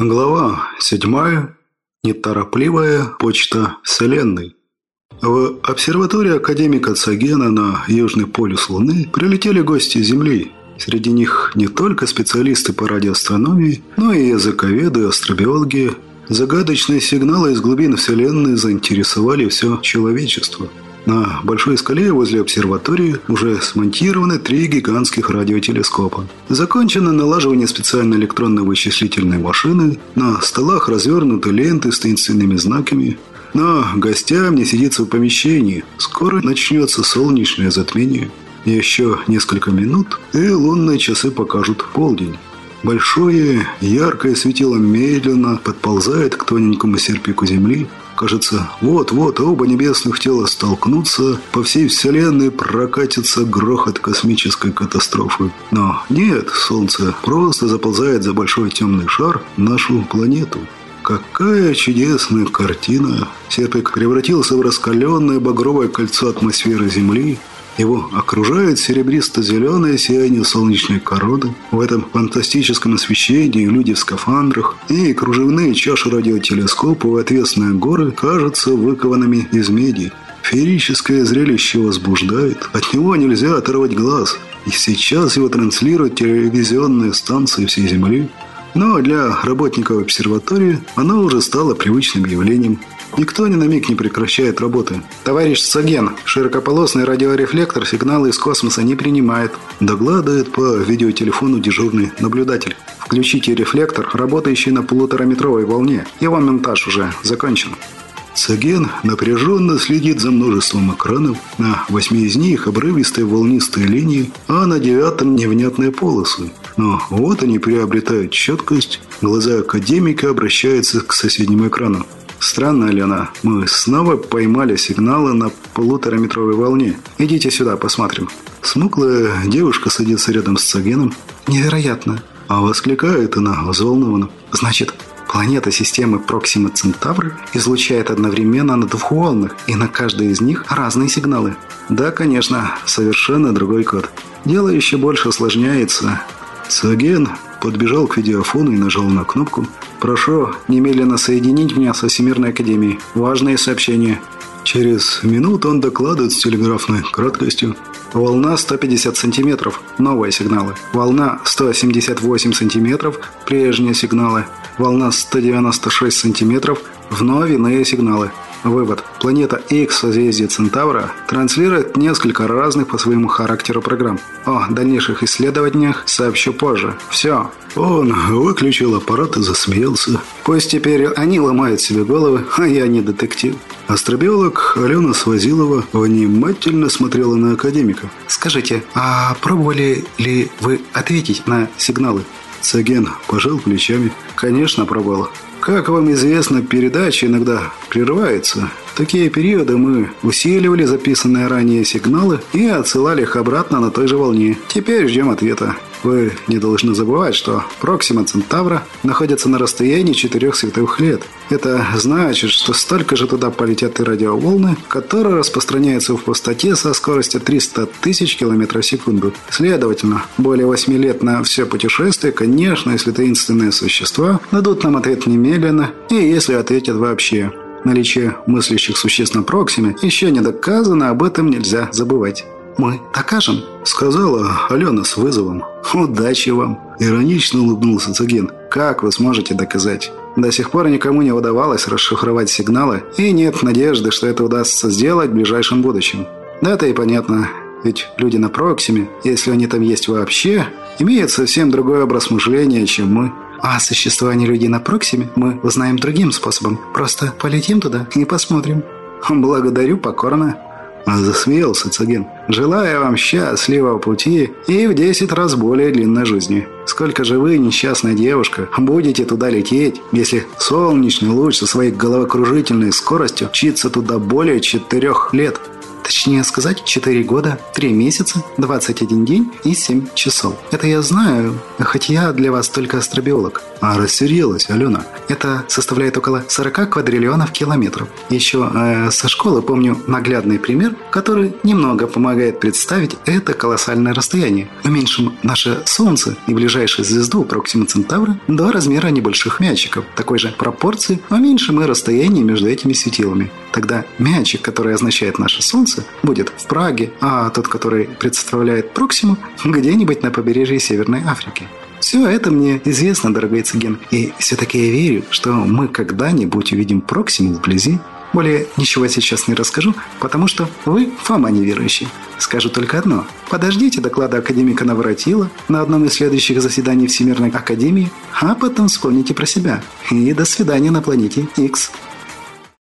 Глава седьмая. Неторопливая почта Вселенной. В обсерватории академика Цагена на Южный полюс Луны прилетели гости Земли. Среди них не только специалисты по радиоастрономии, но и языковеды, астробиологи. Загадочные сигналы из глубин Вселенной заинтересовали все человечество – на большой скале возле обсерватории уже смонтированы три гигантских радиотелескопа. Закончено налаживание специальной электронной вычислительной машины. На столах развернуты ленты с таинственными знаками. Но гостям не сидится в помещении. Скоро начнется солнечное затмение. Еще несколько минут, и лунные часы покажут полдень. Большое, яркое светило медленно подползает к тоненькому серпику Земли, Кажется, вот-вот оба небесных тела столкнутся, по всей Вселенной прокатится грохот космической катастрофы. Но нет, Солнце просто заползает за большой темный шар нашу планету. Какая чудесная картина! Серпик превратился в раскаленное багровое кольцо атмосферы Земли, его окружает серебристо-зеленое сияние солнечной короны. В этом фантастическом освещении люди в скафандрах и кружевные чаши радиотелескопа в отвесные горы кажутся выкованными из меди. Феерическое зрелище возбуждает. От него нельзя оторвать глаз. И сейчас его транслируют телевизионные станции всей Земли. Но для работников обсерватории оно уже стало привычным явлением. Никто ни на миг не прекращает работы. Товарищ Саген, широкополосный радиорефлектор сигналы из космоса не принимает. Догладывает по видеотелефону дежурный наблюдатель. Включите рефлектор, работающий на полутораметровой волне. Его монтаж уже закончен. Саген напряженно следит за множеством экранов. На восьми из них обрывистые волнистые линии, а на девятом невнятные полосы. Но вот они приобретают четкость. Глаза академика обращаются к соседнему экрану. Странно, Алена, мы снова поймали сигналы на полутораметровой волне. Идите сюда, посмотрим. Смуклая девушка садится рядом с Цагеном. Невероятно. А воскликает она взволнованно. Значит, планета системы Проксима Центавр излучает одновременно на двух волнах, и на каждой из них разные сигналы. Да, конечно, совершенно другой код. Дело еще больше усложняется. Цаген подбежал к видеофону и нажал на кнопку. «Прошу немедленно соединить меня со Всемирной Академией. Важные сообщения». Через минуту он докладывает с телеграфной краткостью. Волна 150 сантиметров. Новые сигналы. Волна 178 сантиметров. Прежние сигналы. Волна 196 сантиметров. Вновь иные сигналы. Вывод. Планета X созвездие Центавра транслирует несколько разных по своему характеру программ. О дальнейших исследованиях сообщу позже. Все. Он выключил аппарат и засмеялся. Пусть теперь они ломают себе головы, а я не детектив. Астробиолог Алена Свазилова внимательно смотрела на академика. «Скажите, а пробовали ли вы ответить на сигналы?» Цаген пожал плечами. «Конечно, пробовал. Как вам известно, передача иногда прерывается. В такие периоды мы усиливали записанные ранее сигналы и отсылали их обратно на той же волне. Теперь ждем ответа. Вы не должны забывать, что Проксима Центавра находится на расстоянии четырех световых лет. Это значит, что столько же туда полетят и радиоволны, которые распространяются в пустоте со скоростью 300 тысяч километров в секунду. Следовательно, более 8 лет на все путешествие, конечно, если таинственные существа дадут нам ответ немедленно, и если ответят вообще. Наличие мыслящих существ на Проксиме еще не доказано, об этом нельзя забывать. «Мы докажем», — сказала Алена с вызовом. «Удачи вам!» — иронично улыбнулся Цагин. «Как вы сможете доказать?» До сих пор никому не удавалось расшифровать сигналы, и нет надежды, что это удастся сделать в ближайшем будущем. Да это и понятно, ведь люди на Проксиме, если они там есть вообще, имеют совсем другой образ мышления, чем мы. А о существовании людей на Проксиме мы узнаем другим способом. Просто полетим туда и посмотрим. Благодарю покорно. Засмеялся Цагин. «Желаю вам счастливого пути и в десять раз более длинной жизни. Сколько же вы, несчастная девушка, будете туда лететь, если солнечный луч со своей головокружительной скоростью мчится туда более четырех лет?» Точнее сказать, 4 года, 3 месяца, 21 день и 7 часов. Это я знаю, хоть я для вас только астробиолог. А рассердилась Алена. Это составляет около 40 квадриллионов километров. Еще э, со школы помню наглядный пример, который немного помогает представить это колоссальное расстояние. Уменьшим наше Солнце и ближайшую звезду Проксима Центавра до размера небольших мячиков. Такой же пропорции уменьшим и расстояние между этими светилами. Тогда мячик, который означает наше Солнце, будет в Праге, а тот, который представляет Проксиму, где-нибудь на побережье Северной Африки. Все это мне известно, дорогой Цыген, и все-таки я верю, что мы когда-нибудь увидим Проксиму вблизи. Более ничего сейчас не расскажу, потому что вы Фома неверующий. Скажу только одно. Подождите доклада академика Навратила на одном из следующих заседаний Всемирной Академии, а потом вспомните про себя. И до свидания на планете X.